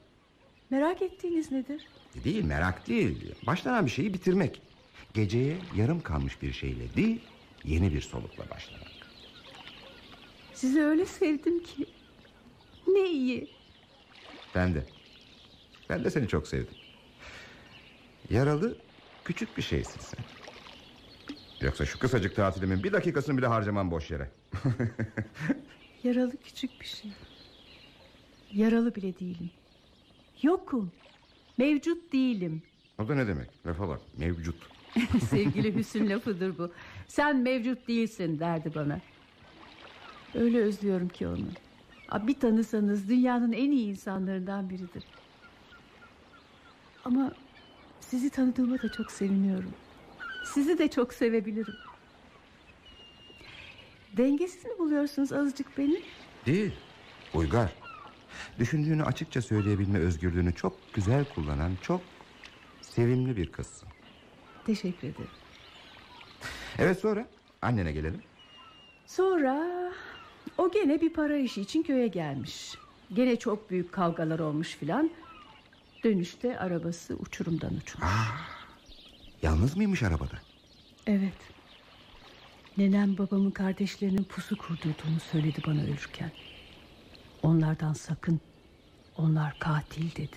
Merak ettiğiniz nedir? Değil merak değil. Başlanan bir şeyi bitirmek. Geceye yarım kalmış bir şeyle değil, yeni bir solukla başlamak. Sizi öyle sevdim ki. Ne iyi. Ben de. Ben de seni çok sevdim. Yaralı küçük bir şeysin sen. Yoksa şu kısacık tatilimin bir dakikasını bile harcamam boş yere. Yaralı küçük bir şey. Yaralı bile değilim. Yokum. Mevcut değilim. o da ne demek? Lafa bak mevcut. Sevgili Hüsnü lafıdır bu. Sen mevcut değilsin derdi bana. Öyle özlüyorum ki onu. Bir tanısanız dünyanın en iyi insanlarından biridir. Ama sizi tanıdığıma da çok seviniyorum. Sizi de çok sevebilirim. Dengesiz mi buluyorsunuz azıcık beni? Değil. Uygar. Düşündüğünü açıkça söyleyebilme özgürlüğünü çok güzel kullanan çok sevimli bir kızsın. Teşekkür ederim. Evet sonra annene gelelim. Sonra o gene bir para işi için köye gelmiş. Gene çok büyük kavgalar olmuş filan. Dönüşte arabası uçurumdan uçmuş. Yalnız mıymış arabada? Evet. Nenem babamın kardeşlerinin pusu kurdurduğunu söyledi bana ölürken. Onlardan sakın. Onlar katil dedi.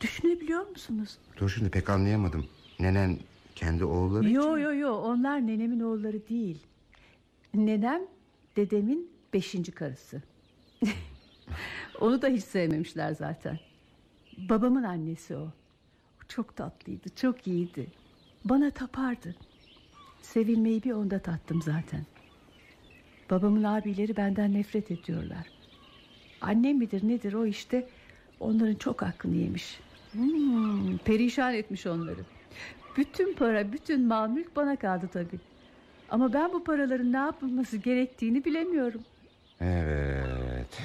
Düşünebiliyor musunuz? Dur şimdi pek anlayamadım. Nenen kendi oğulları için Yo yo yo onlar nenemin oğulları değil. Nenem dedemin beşinci karısı. Onu da hiç sevmemişler zaten. Babamın annesi o. Çok tatlıydı, çok iyiydi. Bana tapardı. Sevilmeyi bir onda tattım zaten. Babamın abileri benden nefret ediyorlar. Annem midir nedir o işte onların çok hakkını yemiş. Hmm, perişan etmiş onları. Bütün para, bütün mal mülk bana kaldı tabii. Ama ben bu paraların ne yapılması gerektiğini bilemiyorum. Evet.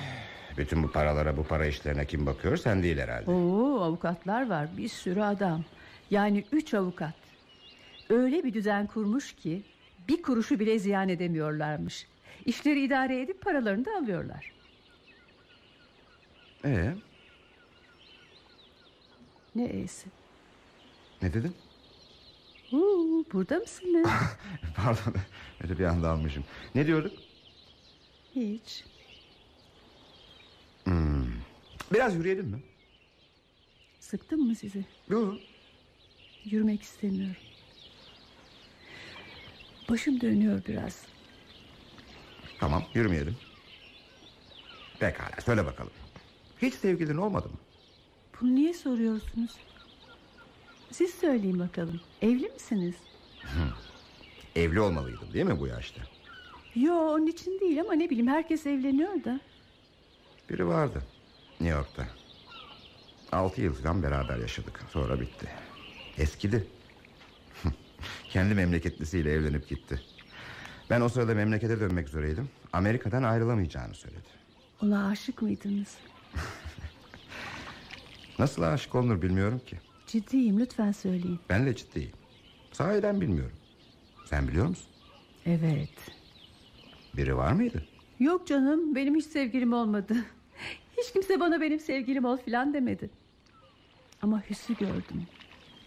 Bütün bu paralara bu para işlerine kim bakıyor sen değil herhalde. Oo, avukatlar var, bir sürü adam. Yani üç avukat. Öyle bir düzen kurmuş ki bir kuruşu bile ziyan edemiyorlarmış. İşleri idare edip paralarını da alıyorlar. Ee, Ne iyisi. ne dedin? Oo, burada mısınız? Pardon öyle bir anda almışım. Ne diyorduk? Hiç. Biraz yürüyelim mi? Sıktım mı sizi? Yok. Yürümek istemiyorum. Başım dönüyor biraz. Tamam yürümeyelim. Pekala söyle bakalım. Hiç sevgilin olmadı mı? Bunu niye soruyorsunuz? Siz söyleyin bakalım. Evli misiniz? Evli olmalıydın değil mi bu yaşta? Yo onun için değil ama ne bileyim herkes evleniyor da. Biri vardı New York'ta. Altı yıl falan beraber yaşadık. Sonra bitti. Eskidi. Kendi memleketlisiyle evlenip gitti. Ben o sırada memlekete dönmek üzereydim. Amerika'dan ayrılamayacağını söyledi. Ona aşık mıydınız? Nasıl aşık olunur bilmiyorum ki. Ciddiyim lütfen söyleyin. Ben de ciddiyim. Sahiden bilmiyorum. Sen biliyor musun? Evet. Biri var mıydı? Yok canım benim hiç sevgilim olmadı. Hiç kimse bana benim sevgilim ol filan demedi. Ama Hüs'ü gördüm.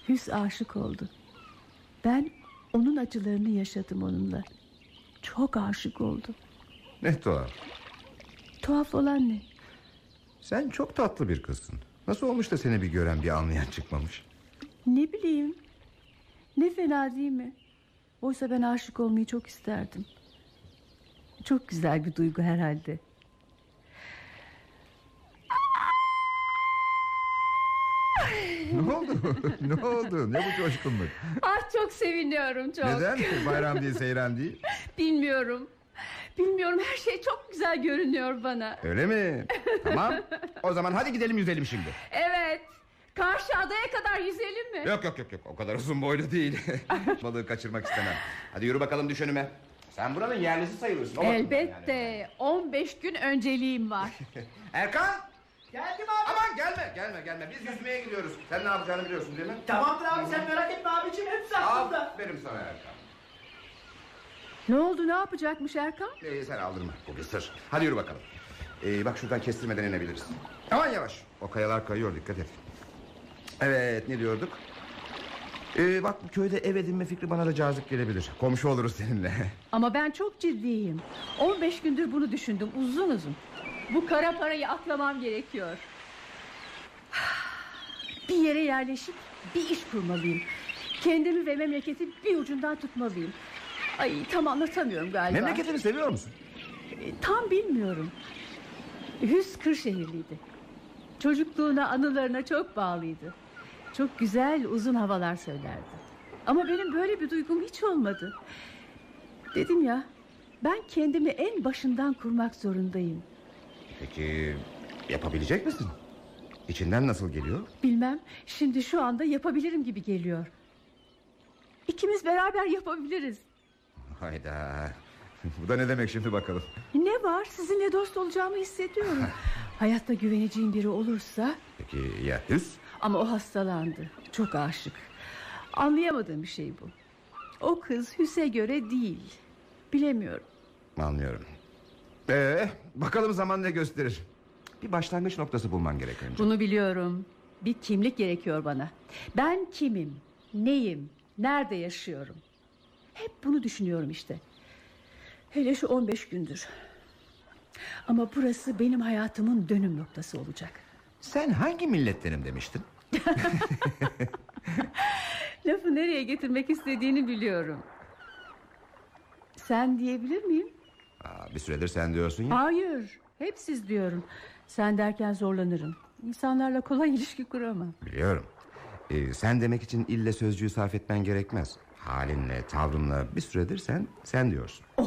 Hüs aşık oldu. Ben onun acılarını yaşadım onunla. Çok aşık oldu. Ne tuhaf. Tuhaf olan ne? Sen çok tatlı bir kızsın. Nasıl olmuş da seni bir gören bir anlayan çıkmamış? Ne bileyim. Ne fena değil mi? Oysa ben aşık olmayı çok isterdim. Çok güzel bir duygu herhalde. Ne oldu? ne oldu? Ne bu coşkunluk? Ah çok seviniyorum çok. Neden? Bayram değil seyran değil. Bilmiyorum. Bilmiyorum her şey çok güzel görünüyor bana. Öyle mi? Tamam. O zaman hadi gidelim yüzelim şimdi. Evet. Karşı adaya kadar yüzelim mi? Yok yok yok yok. O kadar uzun boylu değil. Balığı kaçırmak istemem. Hadi yürü bakalım düş önüme. Sen buranın yerlisi bakımdan Elbette. yani. 15 gün önceliğim var. Erkan! Geldim abi. Aman gelme gelme gelme. Biz yüzmeye gidiyoruz. Sen ne yapacağını biliyorsun değil mi? Tamamdır abi sen merak etme abicim hepsi aklımda. Aferin sana Erkan. ne oldu ne yapacakmış Erkan? Ee, sen aldırma. Bu bir sır. Hadi yürü bakalım. Ee, bak şuradan kestirmeden inebiliriz. Aman yavaş. O kayalar kayıyor dikkat et. Evet ne diyorduk? Ee, bak bu köyde ev edinme fikri bana da cazip gelebilir. Komşu oluruz seninle. Ama ben çok ciddiyim. 15 gündür bunu düşündüm uzun uzun. Bu kara parayı atlamam gerekiyor. Bir yere yerleşip bir iş kurmalıyım. Kendimi ve memleketi bir ucundan tutmalıyım. Ay tam anlatamıyorum galiba. Memleketini seviyor musun? E, Tam bilmiyorum. Hüs Kırşehirliydi. Çocukluğuna, anılarına çok bağlıydı. Çok güzel, uzun havalar söylerdi. Ama benim böyle bir duygum hiç olmadı. Dedim ya, ben kendimi en başından kurmak zorundayım. Peki yapabilecek misin? İçinden nasıl geliyor? Bilmem, şimdi şu anda yapabilirim gibi geliyor. İkimiz beraber yapabiliriz. Hayda. Bu da ne demek şimdi bakalım. Ne var? Sizinle dost olacağımı hissediyorum. Hayatta güveneceğim biri olursa Peki ya Hüs? Ama o hastalandı. Çok aşık. Anlayamadığım bir şey bu. O kız Hüs'e göre değil. Bilemiyorum. Anlıyorum. Ee, bakalım zaman ne gösterir. Bir başlangıç noktası bulman gerek önce. Bunu biliyorum. Bir kimlik gerekiyor bana. Ben kimim? Neyim? Nerede yaşıyorum? Hep bunu düşünüyorum işte. Hele şu 15 gündür. Ama burası benim hayatımın dönüm noktası olacak. Sen hangi millettenim demiştin? Lafı nereye getirmek istediğini biliyorum. Sen diyebilir miyim? Aa, bir süredir sen diyorsun ya. Hayır. Hep siz diyorum. Sen derken zorlanırım. İnsanlarla kolay ilişki kuramam. Biliyorum. Ee, sen demek için ille sözcüğü sarf etmen gerekmez. Halinle, tavrınla bir süredir sen sen diyorsun.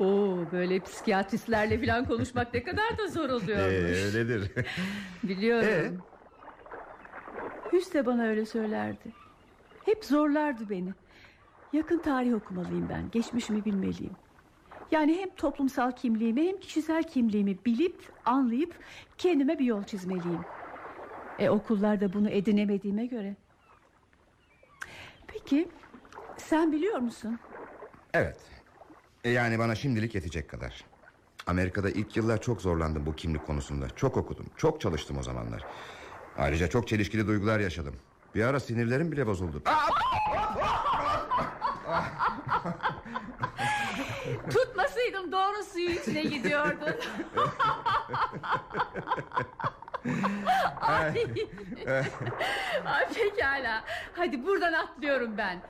Oo, böyle psikiyatristlerle falan konuşmak ne kadar da zor Ee, oluyormuş. öyledir. Biliyorum. Ee? Hüs de bana öyle söylerdi. Hep zorlardı beni. Yakın tarih okumalıyım ben. Geçmişimi bilmeliyim. Yani hem toplumsal kimliğimi hem kişisel kimliğimi bilip anlayıp kendime bir yol çizmeliyim. E okullarda bunu edinemediğime göre. Peki sen biliyor musun? evet. E, yani bana şimdilik yetecek kadar. Amerika'da ilk yıllar çok zorlandım bu kimlik konusunda. Çok okudum, çok çalıştım o zamanlar. Ayrıca çok çelişkili duygular yaşadım. Bir ara sinirlerim bile bozuldu. Tutmasaydım doğru suyu içine gidiyordun. Ay. Ay pekala. Hadi buradan atlıyorum ben.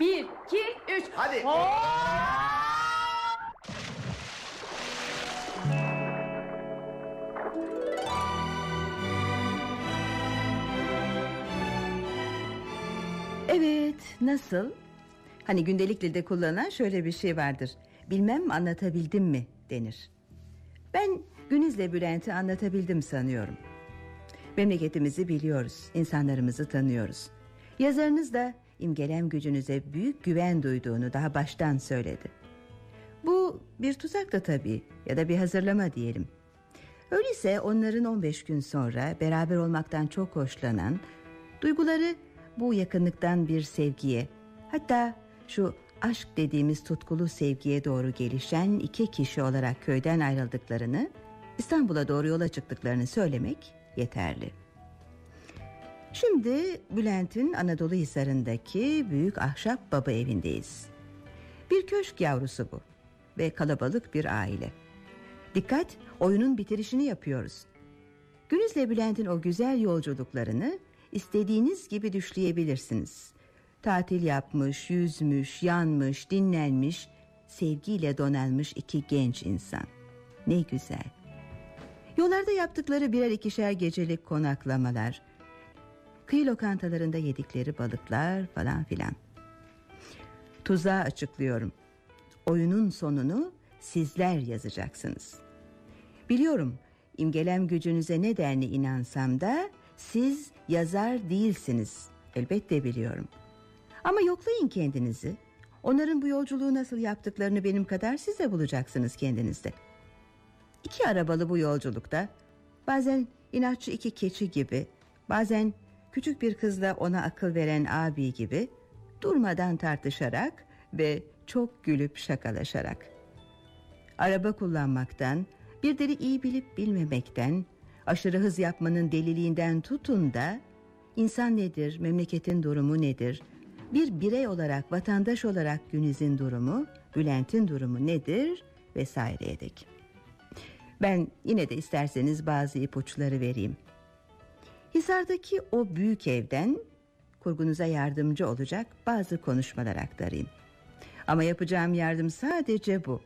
Bir, iki, üç. Hadi. Evet nasıl? Hani gündelik dilde kullanılan şöyle bir şey vardır. Bilmem anlatabildim mi denir. Ben Güniz'le Bülent'i anlatabildim sanıyorum. Memleketimizi biliyoruz, insanlarımızı tanıyoruz. Yazarınız da imgelem gücünüze büyük güven duyduğunu daha baştan söyledi. Bu bir tuzak da tabii ya da bir hazırlama diyelim. Öyleyse onların 15 gün sonra beraber olmaktan çok hoşlanan, duyguları bu yakınlıktan bir sevgiye, hatta şu aşk dediğimiz tutkulu sevgiye doğru gelişen iki kişi olarak köyden ayrıldıklarını, İstanbul'a doğru yola çıktıklarını söylemek yeterli. Şimdi Bülent'in Anadolu Hisarı'ndaki büyük ahşap baba evindeyiz. Bir köşk yavrusu bu ve kalabalık bir aile. Dikkat, oyunun bitirişini yapıyoruz. Günüz'le Bülent'in o güzel yolculuklarını istediğiniz gibi düşleyebilirsiniz. Tatil yapmış, yüzmüş, yanmış, dinlenmiş, sevgiyle donanmış iki genç insan. Ne güzel. Yollarda yaptıkları birer ikişer gecelik konaklamalar, kıyı lokantalarında yedikleri balıklar falan filan. Tuzağı açıklıyorum. Oyunun sonunu sizler yazacaksınız. Biliyorum imgelem gücünüze ne denli inansam da siz yazar değilsiniz. Elbette biliyorum. Ama yoklayın kendinizi. Onların bu yolculuğu nasıl yaptıklarını benim kadar siz de bulacaksınız kendinizde. İki arabalı bu yolculukta bazen inatçı iki keçi gibi, bazen küçük bir kızla ona akıl veren abi gibi durmadan tartışarak ve çok gülüp şakalaşarak. Araba kullanmaktan, bir deli iyi bilip bilmemekten, aşırı hız yapmanın deliliğinden tutun da insan nedir, memleketin durumu nedir, bir birey olarak, vatandaş olarak Güniz'in durumu, Bülent'in durumu nedir vesaireye dek. Ben yine de isterseniz bazı ipuçları vereyim. Hisar'daki o büyük evden kurgunuza yardımcı olacak bazı konuşmalar aktarayım. Ama yapacağım yardım sadece bu.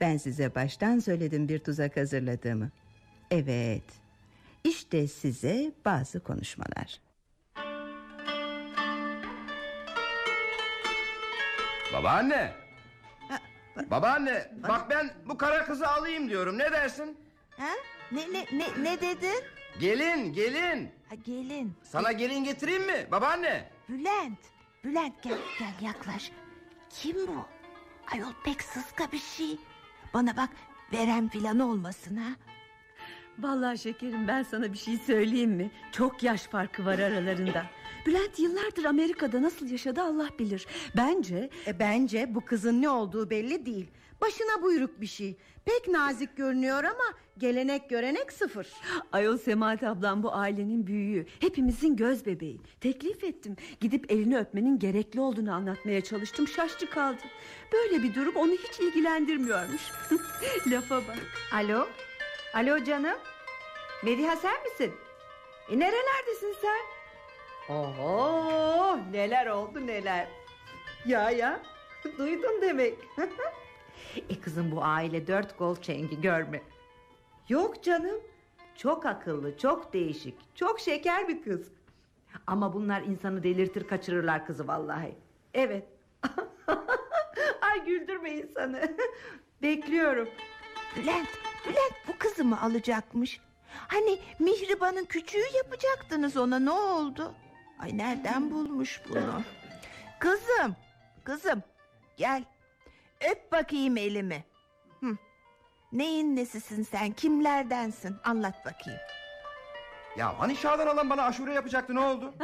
Ben size baştan söyledim bir tuzak hazırladığımı. Evet. İşte size bazı konuşmalar. Babaanne. Babaanne bak ben bu kara kızı alayım diyorum ne dersin? Ha? Ne ne ne ne dedin? Gelin gelin. Ha, gelin. Sana gelin getireyim mi babaanne? Bülent. Bülent gel gel yaklaş. Kim bu? Ayol pek sıska bir şey. Bana bak veren filan olmasın ha. Vallahi şekerim ben sana bir şey söyleyeyim mi? Çok yaş farkı var aralarında. Bülent yıllardır Amerika'da nasıl yaşadı Allah bilir. Bence E, bence bu kızın ne olduğu belli değil. Başına buyruk bir şey. Pek nazik görünüyor ama gelenek görenek sıfır. Ayol Semahat ablam bu ailenin büyüğü. Hepimizin göz bebeği. Teklif ettim. Gidip elini öpmenin gerekli olduğunu anlatmaya çalıştım. Şaşçı kaldı. Böyle bir durum onu hiç ilgilendirmiyormuş. Lafa bak. Alo? Alo canım? Mediha sen misin? E, nerelerdesin sen? Oho neler oldu neler. Ya ya duydun demek. e kızım bu aile dört gol çengi görme. Yok canım. Çok akıllı, çok değişik, çok şeker bir kız. Ama bunlar insanı delirtir kaçırırlar kızı vallahi. Evet. Ay güldürme insanı. Bekliyorum. Bülent, Bülent bu kızı mı alacakmış? Hani Mihriban'ın küçüğü yapacaktınız ona ne oldu? Ay nereden bulmuş bunu? Kızım, kızım gel. Öp bakayım elimi. Hı. Neyin nesisin sen? Kimlerdensin? Anlat bakayım. Ya hani Şah'dan alan bana aşure yapacaktı ne oldu?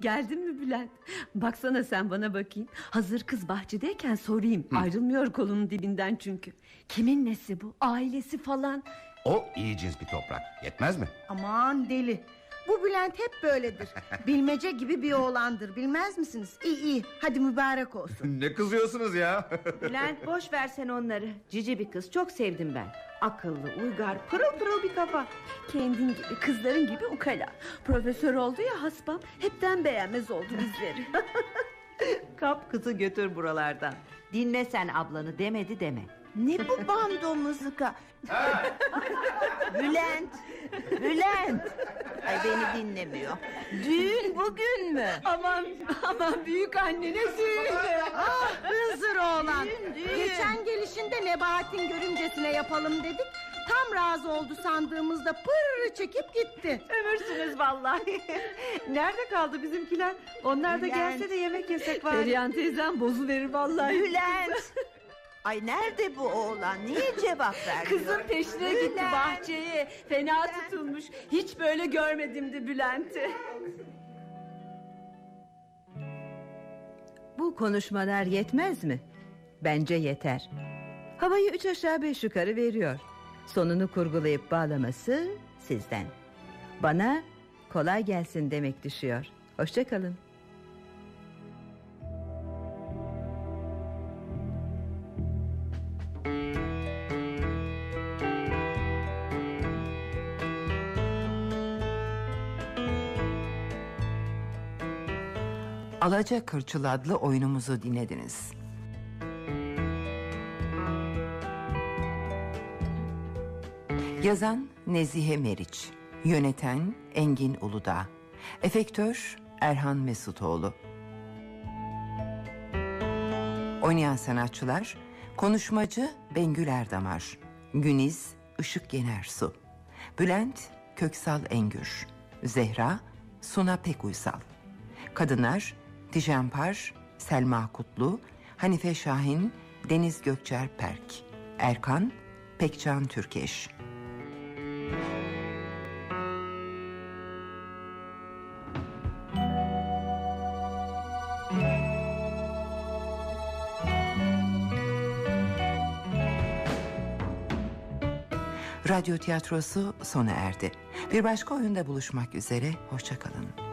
Geldin mi Bülent? Baksana sen bana bakayım. Hazır kız bahçedeyken sorayım. Ayrılmıyor kolunun dibinden çünkü. Kimin nesi bu? Ailesi falan. O iyi cins bir toprak. Yetmez mi? Aman deli. Bu Bülent hep böyledir. Bilmece gibi bir oğlandır bilmez misiniz? İyi iyi hadi mübarek olsun. ne kızıyorsunuz ya? Bülent boş ver sen onları. Cici bir kız çok sevdim ben. Akıllı, uygar, pırıl pırıl bir kafa. Kendin gibi kızların gibi ukala. Profesör oldu ya hasbam. Hepten beğenmez oldu bizleri. Kap kızı götür buralardan. Dinle sen ablanı demedi deme. Ne bu bando mızıka? Bülent, Bülent. Ay beni dinlemiyor. Düğün bugün mü? aman aman büyük annene söyle. Ah hınzır oğlan. Düğün, düğün. Geçen gelişinde Nebahat'in görümcesine yapalım dedik. Tam razı oldu sandığımızda pırrı çekip gitti. Ömürsünüz vallahi. Nerede kaldı bizimkiler? Onlar da Bülent. gelse de yemek yesek var. Perihan teyzem bozu verir vallahi. Bülent. Ay nerede bu oğlan? Niye cevap vermiyor? Kızın peşine gitti Bülent. bahçeye. Fena tutulmuş. Hiç böyle görmedimdi Bülent'i. Bu konuşmalar yetmez mi? Bence yeter. Havayı üç aşağı beş yukarı veriyor. Sonunu kurgulayıp bağlaması sizden. Bana kolay gelsin demek düşüyor. Hoşçakalın. Alaca Kırçıl adlı oyunumuzu dinlediniz. Yazan Nezihe Meriç Yöneten Engin Uludağ Efektör Erhan Mesutoğlu Oynayan sanatçılar Konuşmacı Bengül Erdamar Güniz Işık Yenersu Bülent Köksal Engür Zehra Suna Pekuysal Kadınlar Tijenpar, Selma Kutlu, Hanife Şahin, Deniz Gökçer Perk, Erkan, Pekcan Türkeş. Radyo tiyatrosu sona erdi. Bir başka oyunda buluşmak üzere, hoşçakalın.